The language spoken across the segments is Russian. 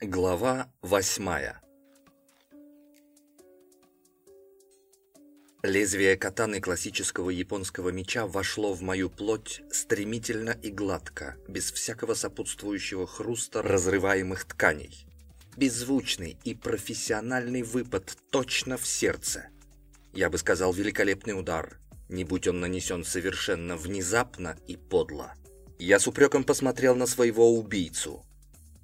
Глава восьмая Лезвие катаны классического японского меча вошло в мою плоть стремительно и гладко, без всякого сопутствующего хруста разрываемых тканей. Беззвучный и профессиональный выпад точно в сердце. Я бы сказал, великолепный удар, не будь он нанесен совершенно внезапно и подло. Я с упреком посмотрел на своего убийцу –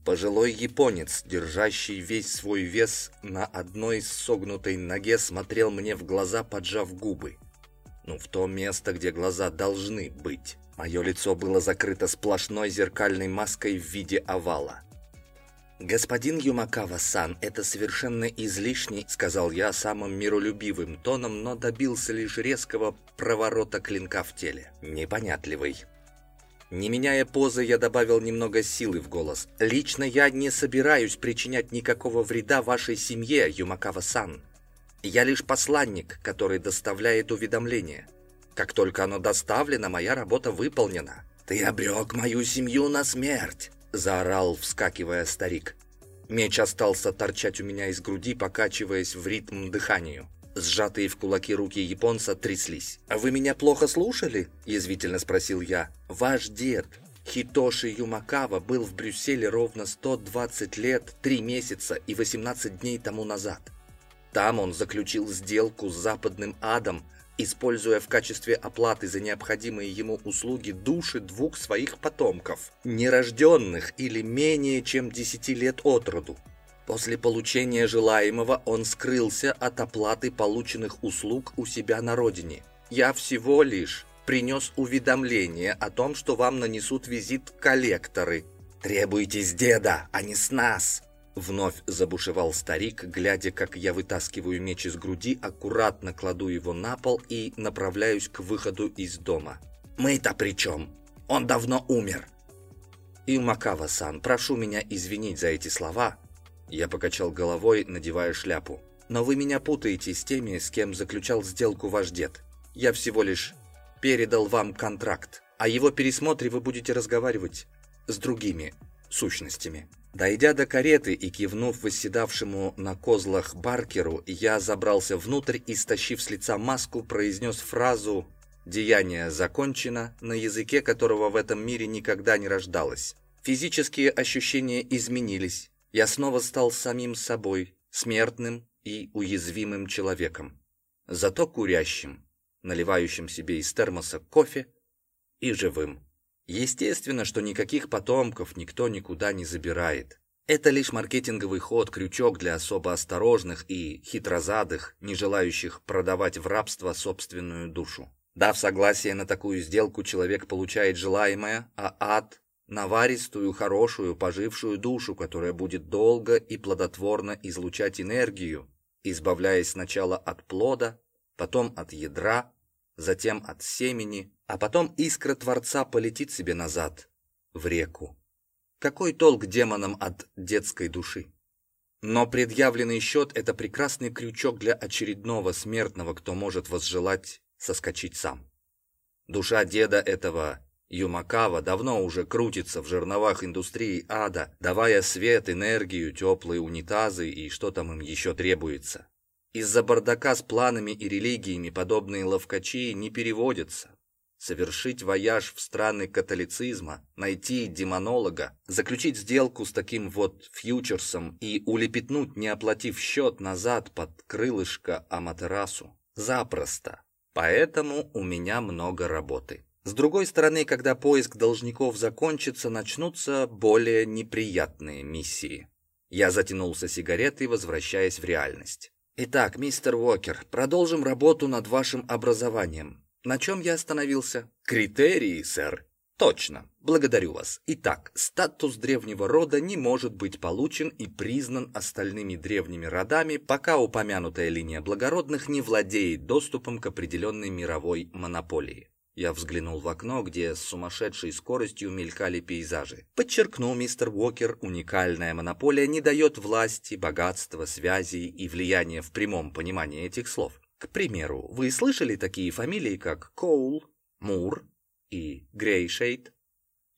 Пожилой японец, держащий весь свой вес на одной согнутой ноге, смотрел мне в глаза, поджав губы. Ну, в то место, где глаза должны быть. Мое лицо было закрыто сплошной зеркальной маской в виде овала. «Господин Юмакава-сан, это совершенно излишний», — сказал я самым миролюбивым тоном, но добился лишь резкого проворота клинка в теле. Непонятливый. Не меняя позы, я добавил немного силы в голос. «Лично я не собираюсь причинять никакого вреда вашей семье, Юмакава-сан. Я лишь посланник, который доставляет уведомление. Как только оно доставлено, моя работа выполнена». «Ты обрек мою семью на смерть!» – заорал, вскакивая старик. Меч остался торчать у меня из груди, покачиваясь в ритм дыханию. Сжатые в кулаки руки японца тряслись. «А вы меня плохо слушали?» – язвительно спросил я. «Ваш дед, Хитоши Юмакава, был в Брюсселе ровно 120 лет, 3 месяца и 18 дней тому назад. Там он заключил сделку с западным адом, используя в качестве оплаты за необходимые ему услуги души двух своих потомков, нерожденных или менее чем 10 лет от роду. После получения желаемого он скрылся от оплаты полученных услуг у себя на родине. Я всего лишь принес уведомление о том, что вам нанесут визит коллекторы. Требуйте с деда, а не с нас!» Вновь забушевал старик, глядя, как я вытаскиваю меч из груди, аккуратно кладу его на пол и направляюсь к выходу из дома. «Мы-то при чем? Он давно умер!» «Илмакава-сан, прошу меня извинить за эти слова, я покачал головой, надевая шляпу. «Но вы меня путаете с теми, с кем заключал сделку ваш дед. Я всего лишь передал вам контракт. О его пересмотре вы будете разговаривать с другими сущностями». Дойдя до кареты и кивнув восседавшему на козлах Баркеру, я забрался внутрь и, стащив с лица маску, произнес фразу «Деяние закончено», на языке которого в этом мире никогда не рождалось. Физические ощущения изменились, я снова стал самим собой, смертным и уязвимым человеком, зато курящим, наливающим себе из термоса кофе и живым. Естественно, что никаких потомков никто никуда не забирает. Это лишь маркетинговый ход, крючок для особо осторожных и хитрозадых, не желающих продавать в рабство собственную душу. Дав согласие на такую сделку, человек получает желаемое, а ад наваристую, хорошую, пожившую душу, которая будет долго и плодотворно излучать энергию, избавляясь сначала от плода, потом от ядра, затем от семени, а потом искра Творца полетит себе назад, в реку. Какой толк демонам от детской души? Но предъявленный счет – это прекрасный крючок для очередного смертного, кто может возжелать соскочить сам. Душа деда этого Юмакава давно уже крутится в жерновах индустрии ада, давая свет, энергию, теплые унитазы и что там им еще требуется. Из-за бардака с планами и религиями подобные ловкачи не переводятся. Совершить вояж в страны католицизма, найти демонолога, заключить сделку с таким вот фьючерсом и улепетнуть, не оплатив счет назад под крылышко Аматерасу. Запросто. Поэтому у меня много работы. С другой стороны, когда поиск должников закончится, начнутся более неприятные миссии. Я затянулся сигаретой, возвращаясь в реальность. Итак, мистер Уокер, продолжим работу над вашим образованием. На чем я остановился? Критерии, сэр. Точно. Благодарю вас. Итак, статус древнего рода не может быть получен и признан остальными древними родами, пока упомянутая линия благородных не владеет доступом к определенной мировой монополии. Я взглянул в окно, где с сумасшедшей скоростью мелькали пейзажи. Подчеркну, мистер Уокер, уникальная монополия не дает власти, богатства, связей и влияния в прямом понимании этих слов. К примеру, вы слышали такие фамилии, как Коул, Мур и Грейшейд?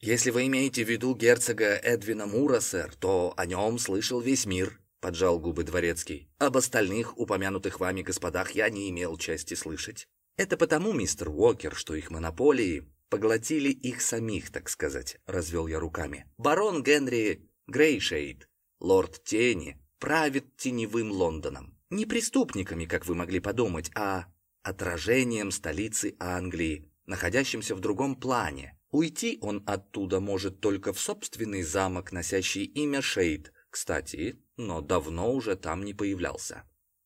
Если вы имеете в виду герцога Эдвина Мура, сэр, то о нем слышал весь мир, поджал губы дворецкий. Об остальных упомянутых вами господах я не имел чести слышать. Это потому, мистер Уокер, что их монополии поглотили их самих, так сказать, развел я руками. Барон Генри Грейшейд, лорд Тени, правит теневым Лондоном. Не преступниками, как вы могли подумать, а отражением столицы Англии, находящимся в другом плане. Уйти он оттуда может только в собственный замок, носящий имя Шейд, кстати, но давно уже там не появлялся.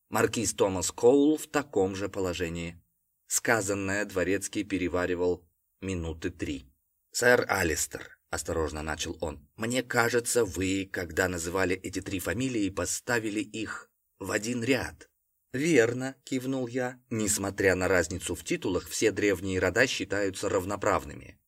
Маркиз Томас Коул в таком же положении. Сказанное Дворецкий переваривал минуты три. «Сэр Алистер», — осторожно начал он, — «мне кажется, вы, когда называли эти три фамилии, поставили их в один ряд». «Верно», — кивнул я. «Несмотря на разницу в титулах, все древние рода считаются равноправными.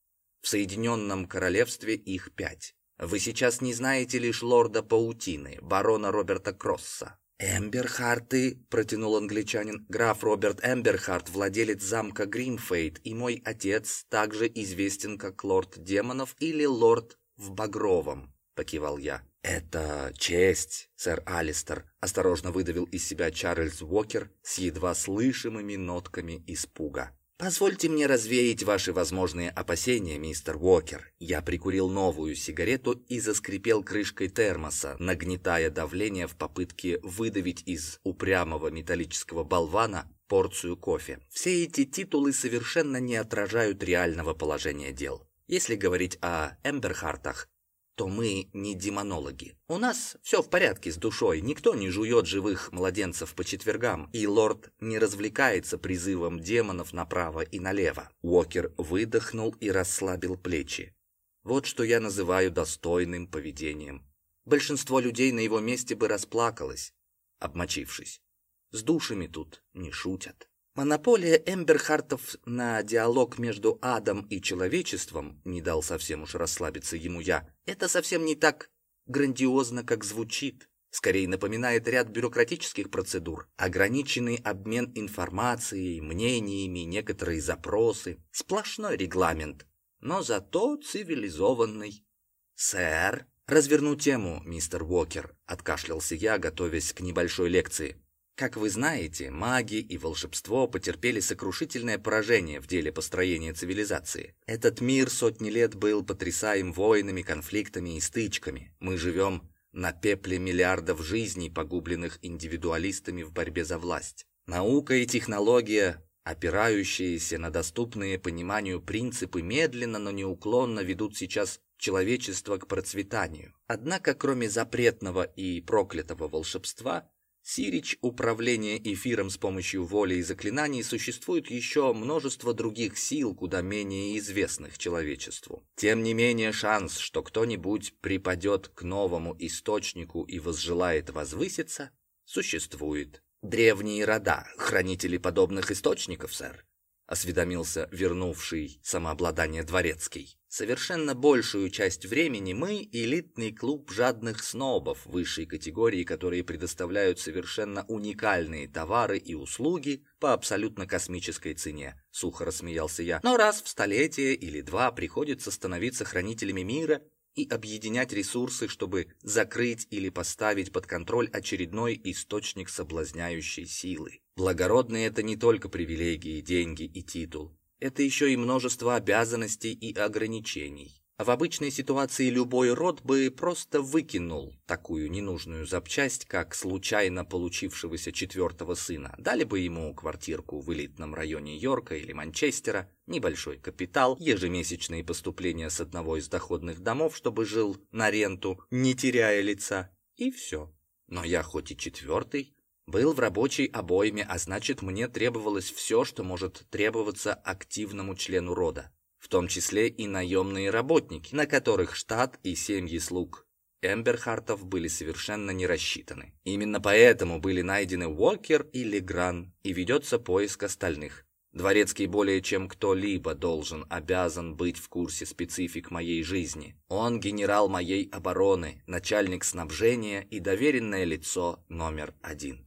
В Соединенном Королевстве их пять. Вы сейчас не знаете лишь лорда Паутины, барона Роберта Кросса». «Эмберхарты», — протянул англичанин, — «граф Роберт Эмберхарт, владелец замка Гримфейд, и мой отец также известен как лорд Демонов или лорд в Багровом», — покивал я. «Это честь, сэр Алистер», — осторожно выдавил из себя Чарльз Уокер с едва слышимыми нотками испуга. «Позвольте мне развеять ваши возможные опасения, мистер Уокер». Я прикурил новую сигарету и заскрипел крышкой термоса, нагнетая давление в попытке выдавить из упрямого металлического болвана порцию кофе. Все эти титулы совершенно не отражают реального положения дел. Если говорить о Эмберхартах, то мы не демонологи. У нас все в порядке с душой, никто не жует живых младенцев по четвергам, и лорд не развлекается призывом демонов направо и налево. Уокер выдохнул и расслабил плечи. Вот что я называю достойным поведением. Большинство людей на его месте бы расплакалось, обмочившись. С душами тут не шутят. Монополия Эмберхартов на диалог между адом и человечеством, не дал совсем уж расслабиться ему я, это совсем не так грандиозно, как звучит. Скорее напоминает ряд бюрократических процедур, ограниченный обмен информацией, мнениями, некоторые запросы, сплошной регламент, но зато цивилизованный. «Сэр?» «Разверну тему, мистер Уокер», — откашлялся я, готовясь к небольшой лекции. Как вы знаете, маги и волшебство потерпели сокрушительное поражение в деле построения цивилизации. Этот мир сотни лет был потрясаем войнами, конфликтами и стычками. Мы живем на пепле миллиардов жизней, погубленных индивидуалистами в борьбе за власть. Наука и технология, опирающиеся на доступные пониманию принципы, медленно, но неуклонно ведут сейчас человечество к процветанию. Однако, кроме запретного и проклятого волшебства, Сирич управление эфиром с помощью воли и заклинаний существует еще множество других сил, куда менее известных человечеству. Тем не менее, шанс, что кто-нибудь припадет к новому источнику и возжелает возвыситься, существует. Древние рода, хранители подобных источников, сэр, осведомился вернувший самообладание дворецкий. Совершенно большую часть времени мы – элитный клуб жадных снобов высшей категории, которые предоставляют совершенно уникальные товары и услуги по абсолютно космической цене. Сухо рассмеялся я. Но раз в столетие или два приходится становиться хранителями мира и объединять ресурсы, чтобы закрыть или поставить под контроль очередной источник соблазняющей силы. Благородные – это не только привилегии, деньги и титул это еще и множество обязанностей и ограничений. А в обычной ситуации любой род бы просто выкинул такую ненужную запчасть, как случайно получившегося четвертого сына. Дали бы ему квартирку в элитном районе Йорка или Манчестера, небольшой капитал, ежемесячные поступления с одного из доходных домов, чтобы жил на ренту, не теряя лица, и все. Но я хоть и четвертый, был в рабочей обойме, а значит, мне требовалось все, что может требоваться активному члену рода, в том числе и наемные работники, на которых штат и семьи слуг Эмберхартов были совершенно не рассчитаны. Именно поэтому были найдены Уокер и Легран, и ведется поиск остальных. Дворецкий более чем кто-либо должен, обязан быть в курсе специфик моей жизни. Он генерал моей обороны, начальник снабжения и доверенное лицо номер один.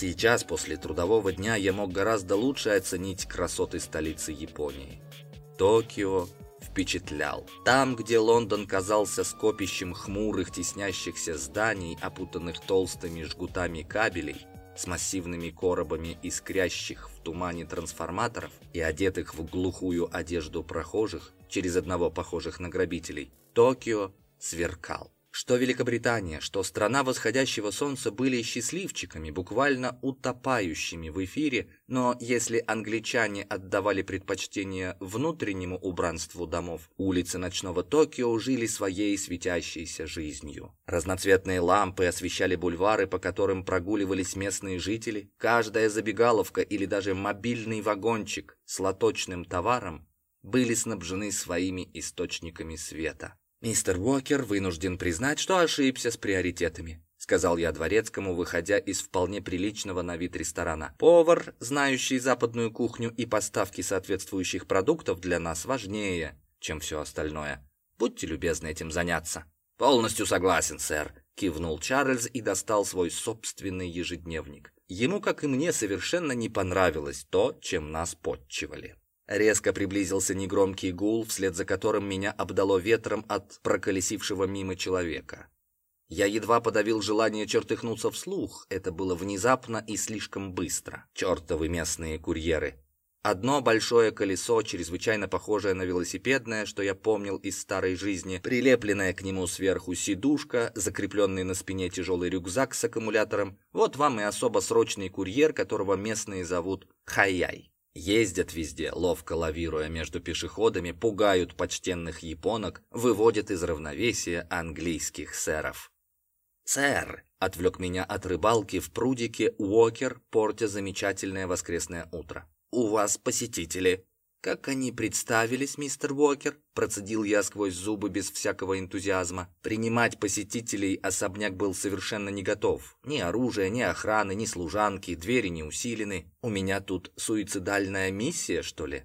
Сейчас, после трудового дня, я мог гораздо лучше оценить красоты столицы Японии. Токио впечатлял. Там, где Лондон казался скопищем хмурых, теснящихся зданий, опутанных толстыми жгутами кабелей, с массивными коробами искрящих в тумане трансформаторов и одетых в глухую одежду прохожих, через одного похожих на грабителей, Токио сверкал. Что Великобритания, что страна восходящего солнца были счастливчиками, буквально утопающими в эфире, но если англичане отдавали предпочтение внутреннему убранству домов, улицы ночного Токио жили своей светящейся жизнью. Разноцветные лампы освещали бульвары, по которым прогуливались местные жители. Каждая забегаловка или даже мобильный вагончик с лоточным товаром были снабжены своими источниками света. «Мистер Уокер вынужден признать, что ошибся с приоритетами», сказал я дворецкому, выходя из вполне приличного на вид ресторана. «Повар, знающий западную кухню и поставки соответствующих продуктов, для нас важнее, чем все остальное. Будьте любезны этим заняться». «Полностью согласен, сэр», кивнул Чарльз и достал свой собственный ежедневник. Ему, как и мне, совершенно не понравилось то, чем нас подчивали. Резко приблизился негромкий гул, вслед за которым меня обдало ветром от проколесившего мимо человека. Я едва подавил желание чертыхнуться вслух, это было внезапно и слишком быстро. Чертовы местные курьеры. Одно большое колесо, чрезвычайно похожее на велосипедное, что я помнил из старой жизни, прилепленная к нему сверху сидушка, закрепленный на спине тяжелый рюкзак с аккумулятором. Вот вам и особо срочный курьер, которого местные зовут Хаяй. Ездят везде, ловко лавируя между пешеходами, пугают почтенных японок, выводят из равновесия английских сэров. «Сэр!» — отвлек меня от рыбалки в прудике Уокер, портя замечательное воскресное утро. «У вас посетители!» «Как они представились, мистер Уокер?» Процедил я сквозь зубы без всякого энтузиазма. Принимать посетителей особняк был совершенно не готов. Ни оружия, ни охраны, ни служанки, двери не усилены. У меня тут суицидальная миссия, что ли?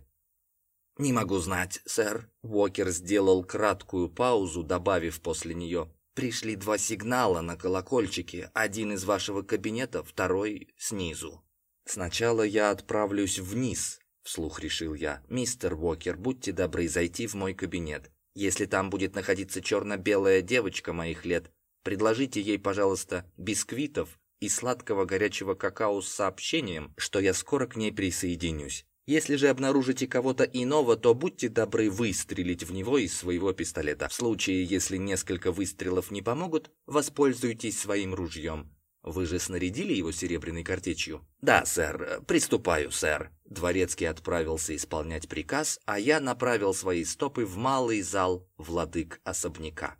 «Не могу знать, сэр». Уокер сделал краткую паузу, добавив после нее. «Пришли два сигнала на колокольчике. Один из вашего кабинета, второй снизу». «Сначала я отправлюсь вниз, Вслух решил я. «Мистер Уокер, будьте добры зайти в мой кабинет. Если там будет находиться черно-белая девочка моих лет, предложите ей, пожалуйста, бисквитов и сладкого горячего какао с сообщением, что я скоро к ней присоединюсь. Если же обнаружите кого-то иного, то будьте добры выстрелить в него из своего пистолета. В случае, если несколько выстрелов не помогут, воспользуйтесь своим ружьем. Вы же снарядили его серебряной картечью? Да, сэр. Приступаю, сэр. Дворецкий отправился исполнять приказ, а я направил свои стопы в малый зал владык особняка.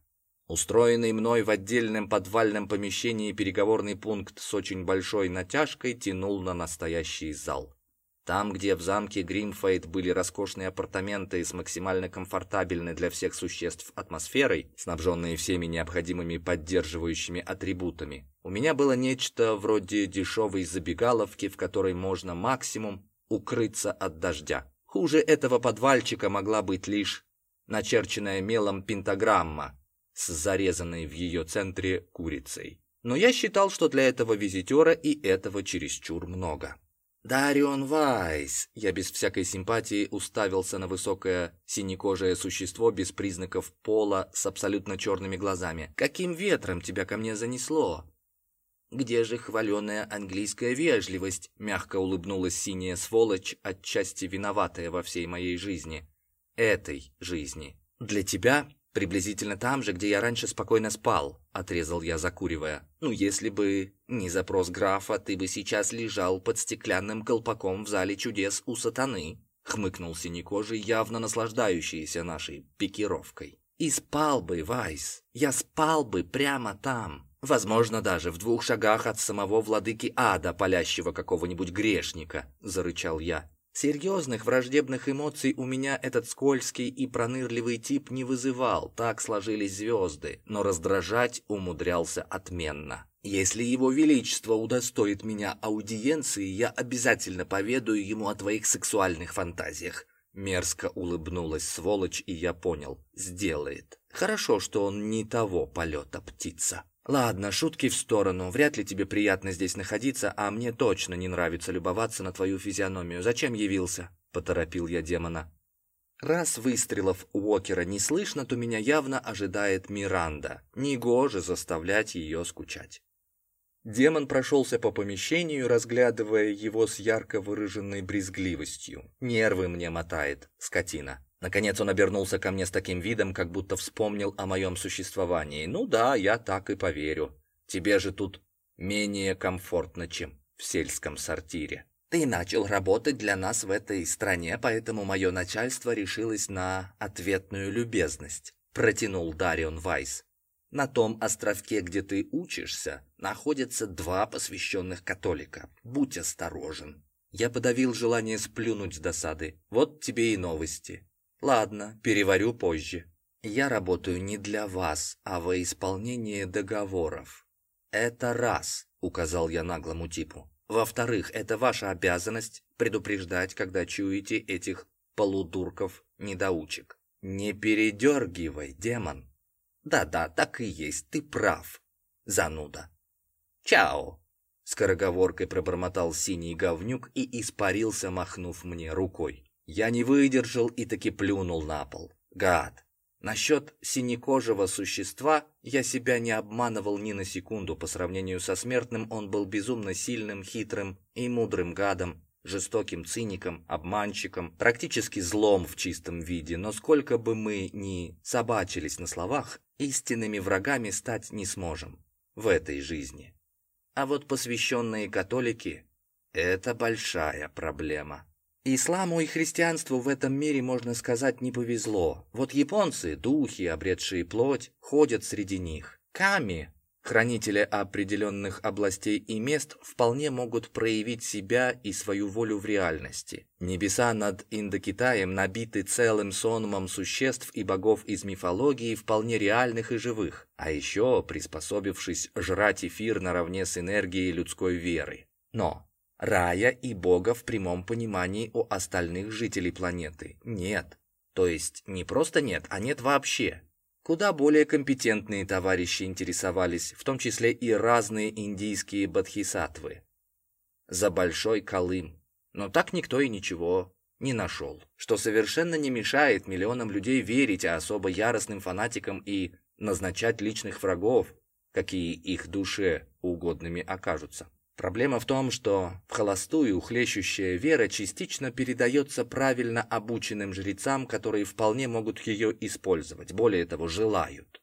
Устроенный мной в отдельном подвальном помещении переговорный пункт с очень большой натяжкой тянул на настоящий зал. Там, где в замке Гримфейт были роскошные апартаменты с максимально комфортабельной для всех существ атмосферой, снабженные всеми необходимыми поддерживающими атрибутами, у меня было нечто вроде дешевой забегаловки, в которой можно максимум укрыться от дождя. Хуже этого подвальчика могла быть лишь начерченная мелом пентаграмма с зарезанной в ее центре курицей. Но я считал, что для этого визитера и этого чересчур много. «Дарион Вайс!» Я без всякой симпатии уставился на высокое синекожее существо без признаков пола с абсолютно черными глазами. «Каким ветром тебя ко мне занесло?» «Где же хваленая английская вежливость?» Мягко улыбнулась синяя сволочь, отчасти виноватая во всей моей жизни. Этой жизни. «Для тебя «Приблизительно там же, где я раньше спокойно спал», — отрезал я, закуривая. «Ну, если бы не запрос графа, ты бы сейчас лежал под стеклянным колпаком в зале чудес у сатаны», — хмыкнул синекожий, явно наслаждающийся нашей пикировкой. «И спал бы, Вайс, я спал бы прямо там». Возможно, даже в двух шагах от самого владыки ада, палящего какого-нибудь грешника, зарычал я. Серьезных враждебных эмоций у меня этот скользкий и пронырливый тип не вызывал, так сложились звезды, но раздражать умудрялся отменно. Если его величество удостоит меня аудиенции, я обязательно поведаю ему о твоих сексуальных фантазиях. Мерзко улыбнулась сволочь, и я понял, сделает. Хорошо, что он не того полета птица. Ладно, шутки в сторону. Вряд ли тебе приятно здесь находиться, а мне точно не нравится любоваться на твою физиономию. Зачем явился? Поторопил я демона. Раз выстрелов Уокера не слышно, то меня явно ожидает Миранда. Негоже заставлять ее скучать. Демон прошелся по помещению, разглядывая его с ярко выраженной брезгливостью. Нервы мне мотает, скотина. Наконец он обернулся ко мне с таким видом, как будто вспомнил о моем существовании. «Ну да, я так и поверю. Тебе же тут менее комфортно, чем в сельском сортире. Ты начал работать для нас в этой стране, поэтому мое начальство решилось на ответную любезность», протянул Дарион Вайс. «На том островке, где ты учишься, находятся два посвященных католика. Будь осторожен». Я подавил желание сплюнуть с досады. Вот тебе и новости. Ладно, переварю позже. Я работаю не для вас, а во исполнение договоров. Это раз, указал я наглому типу. Во-вторых, это ваша обязанность предупреждать, когда чуете этих полудурков-недоучек. Не передергивай, демон. Да-да, так и есть, ты прав, зануда. Чао! Скороговоркой пробормотал синий говнюк и испарился, махнув мне рукой. Я не выдержал и таки плюнул на пол. Гад. Насчет синекожего существа я себя не обманывал ни на секунду. По сравнению со смертным он был безумно сильным, хитрым и мудрым гадом, жестоким циником, обманщиком, практически злом в чистом виде. Но сколько бы мы ни собачились на словах, истинными врагами стать не сможем в этой жизни. А вот посвященные католики – это большая проблема. Исламу и христианству в этом мире, можно сказать, не повезло. Вот японцы, духи, обретшие плоть, ходят среди них. Ками, хранители определенных областей и мест, вполне могут проявить себя и свою волю в реальности. Небеса над Индокитаем набиты целым сонмом существ и богов из мифологии, вполне реальных и живых, а еще приспособившись жрать эфир наравне с энергией людской веры. Но рая и бога в прямом понимании у остальных жителей планеты нет. То есть не просто нет, а нет вообще. Куда более компетентные товарищи интересовались, в том числе и разные индийские бодхисаттвы. За Большой Колым. Но так никто и ничего не нашел. Что совершенно не мешает миллионам людей верить, а особо яростным фанатикам и назначать личных врагов, какие их душе угодными окажутся. Проблема в том, что в холостую хлещущая вера частично передается правильно обученным жрецам, которые вполне могут ее использовать, более того, желают.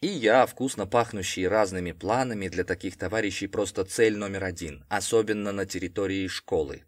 И я, вкусно пахнущий разными планами для таких товарищей, просто цель номер один, особенно на территории школы.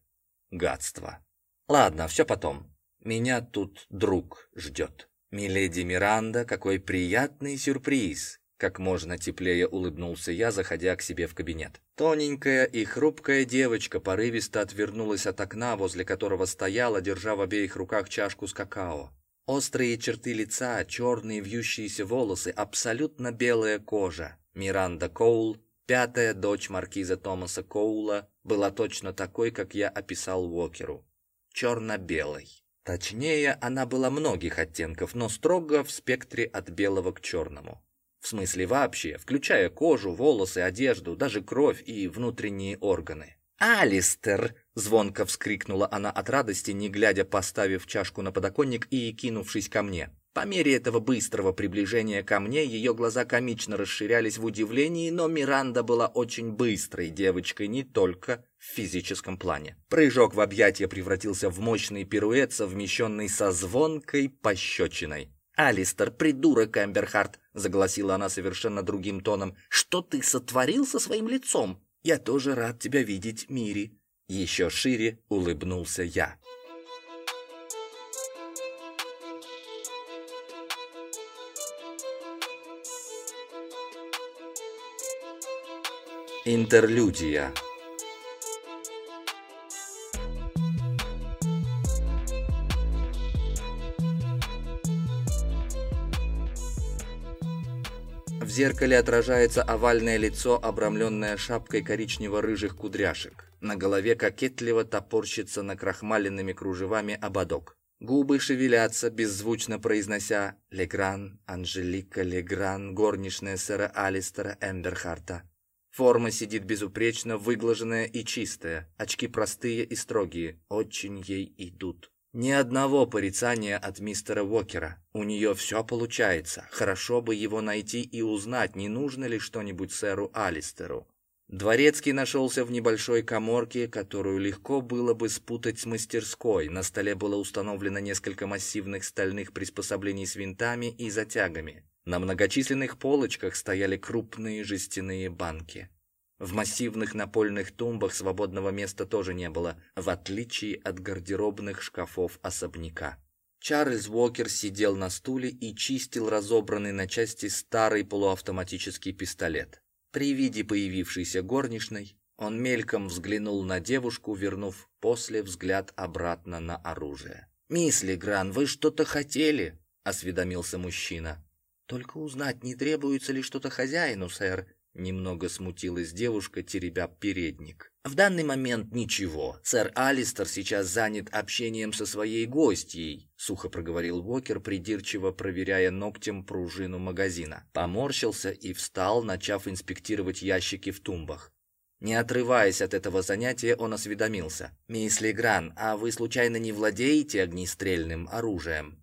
Гадство. Ладно, все потом. Меня тут друг ждет. Миледи Миранда, какой приятный сюрприз. Как можно теплее улыбнулся я, заходя к себе в кабинет. Тоненькая и хрупкая девочка порывисто отвернулась от окна, возле которого стояла, держа в обеих руках чашку с какао. Острые черты лица, черные вьющиеся волосы, абсолютно белая кожа. Миранда Коул, пятая дочь маркиза Томаса Коула, была точно такой, как я описал Уокеру. Черно-белой. Точнее, она была многих оттенков, но строго в спектре от белого к черному. В смысле вообще, включая кожу, волосы, одежду, даже кровь и внутренние органы. «Алистер!» — звонко вскрикнула она от радости, не глядя, поставив чашку на подоконник и кинувшись ко мне. По мере этого быстрого приближения ко мне, ее глаза комично расширялись в удивлении, но Миранда была очень быстрой девочкой не только в физическом плане. Прыжок в объятия превратился в мощный пируэт, совмещенный со звонкой пощечиной. «Алистер, придурок, Эмберхарт!» — загласила она совершенно другим тоном. «Что ты сотворил со своим лицом?» «Я тоже рад тебя видеть, Мири!» Еще шире улыбнулся я. Интерлюдия зеркале отражается овальное лицо, обрамленное шапкой коричнево-рыжих кудряшек. На голове кокетливо топорщится накрахмаленными кружевами ободок. Губы шевелятся, беззвучно произнося «Легран, Анжелика Легран, горничная сэра Алистера Эмберхарта». Форма сидит безупречно, выглаженная и чистая, очки простые и строгие, очень ей идут. Ни одного порицания от мистера Уокера. У нее все получается. Хорошо бы его найти и узнать, не нужно ли что-нибудь сэру Алистеру. Дворецкий нашелся в небольшой коморке, которую легко было бы спутать с мастерской. На столе было установлено несколько массивных стальных приспособлений с винтами и затягами. На многочисленных полочках стояли крупные жестяные банки. В массивных напольных тумбах свободного места тоже не было, в отличие от гардеробных шкафов особняка. Чарльз Уокер сидел на стуле и чистил разобранный на части старый полуавтоматический пистолет. При виде появившейся горничной он мельком взглянул на девушку, вернув после взгляд обратно на оружие. «Мисс Легран, вы что-то хотели?» — осведомился мужчина. «Только узнать, не требуется ли что-то хозяину, сэр. Немного смутилась девушка, теребя передник. В данный момент ничего. Сэр Алистер сейчас занят общением со своей гостьей, сухо проговорил Уокер, придирчиво проверяя ногтем пружину магазина. Поморщился и встал, начав инспектировать ящики в тумбах. Не отрываясь от этого занятия, он осведомился: "Мисс Легран, а вы случайно не владеете огнестрельным оружием?"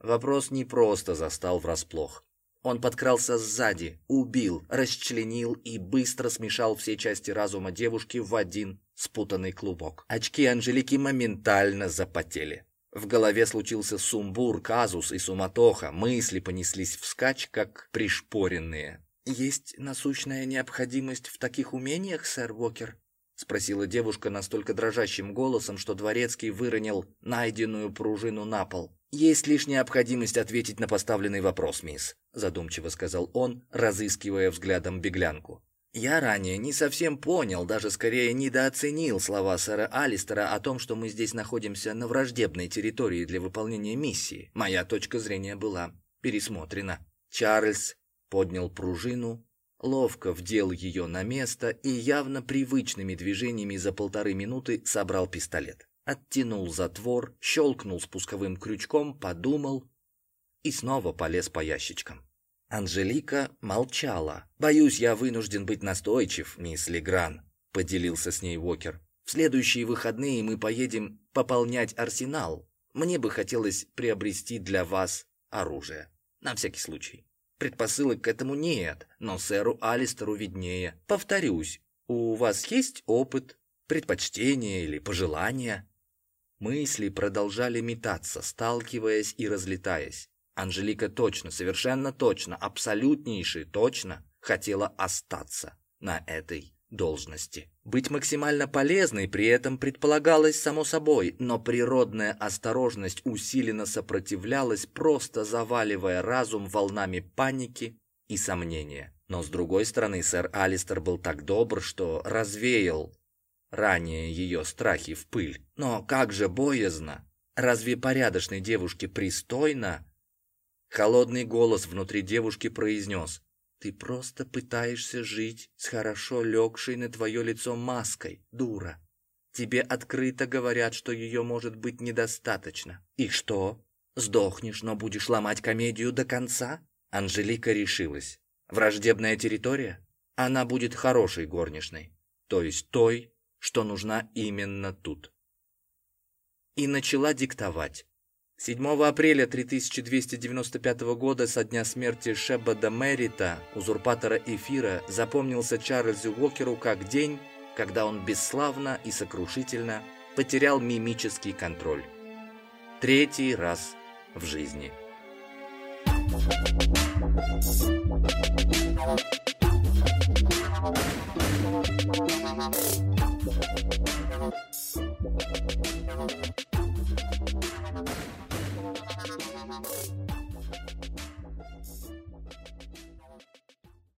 Вопрос не просто застал врасплох. Он подкрался сзади, убил, расчленил и быстро смешал все части разума девушки в один спутанный клубок. Очки Анжелики моментально запотели. В голове случился сумбур, казус и суматоха, мысли понеслись вскачь, как пришпоренные. «Есть насущная необходимость в таких умениях, сэр Уокер?» — спросила девушка настолько дрожащим голосом, что дворецкий выронил найденную пружину на пол. «Есть лишь необходимость ответить на поставленный вопрос, мисс», задумчиво сказал он, разыскивая взглядом беглянку. «Я ранее не совсем понял, даже скорее недооценил слова сэра Алистера о том, что мы здесь находимся на враждебной территории для выполнения миссии. Моя точка зрения была пересмотрена». Чарльз поднял пружину, ловко вдел ее на место и явно привычными движениями за полторы минуты собрал пистолет оттянул затвор, щелкнул спусковым крючком, подумал и снова полез по ящичкам. Анжелика молчала. «Боюсь, я вынужден быть настойчив, мисс Легран», — поделился с ней Уокер. «В следующие выходные мы поедем пополнять арсенал. Мне бы хотелось приобрести для вас оружие. На всякий случай. Предпосылок к этому нет, но сэру Алистеру виднее. Повторюсь, у вас есть опыт, предпочтения или пожелания?» Мысли продолжали метаться, сталкиваясь и разлетаясь. Анжелика точно, совершенно точно, абсолютнейше точно хотела остаться на этой должности. Быть максимально полезной при этом предполагалось само собой, но природная осторожность усиленно сопротивлялась, просто заваливая разум волнами паники и сомнения. Но с другой стороны, сэр Алистер был так добр, что развеял ранее ее страхи в пыль. Но как же боязно! Разве порядочной девушке пристойно? Холодный голос внутри девушки произнес. Ты просто пытаешься жить с хорошо легшей на твое лицо маской, дура. Тебе открыто говорят, что ее может быть недостаточно. И что? Сдохнешь, но будешь ломать комедию до конца? Анжелика решилась. Враждебная территория? Она будет хорошей горничной. То есть той, что нужна именно тут. И начала диктовать. 7 апреля 3295 года со дня смерти Шебада Мерита, узурпатора Эфира, запомнился Чарльзу Уокеру как день, когда он бесславно и сокрушительно потерял мимический контроль. Третий раз в жизни. Thank you. Thank you.